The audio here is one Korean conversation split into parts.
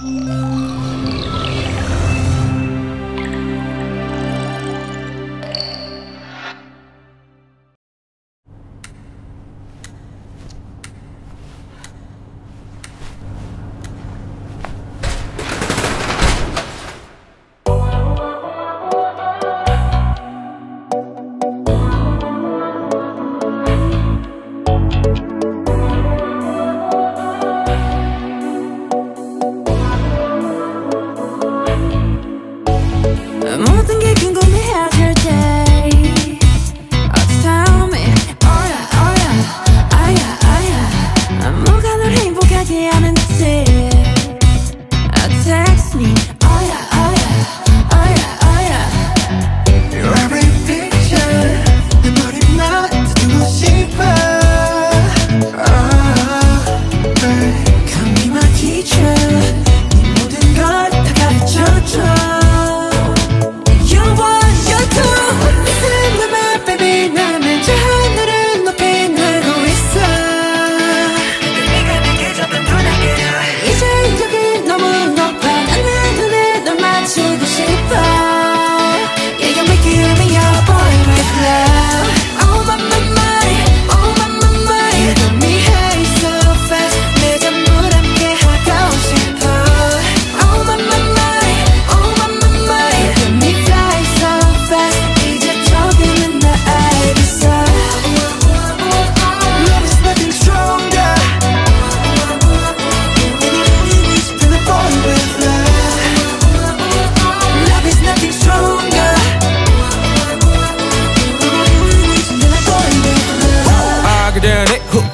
Música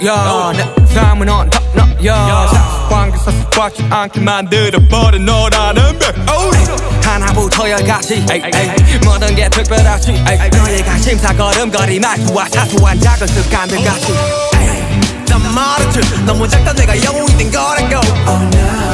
야 삶은 언터너야 사관계서 삭박지 않게 만들어버린 너라는 백 하나부터 열까지 모든 게 특별하지 너의 관심사 걸음걸이 말투와 사소한 작은 습관들 같이 난 말했지 너무 작다 내가 영웅이 된 거라고. Oh, no.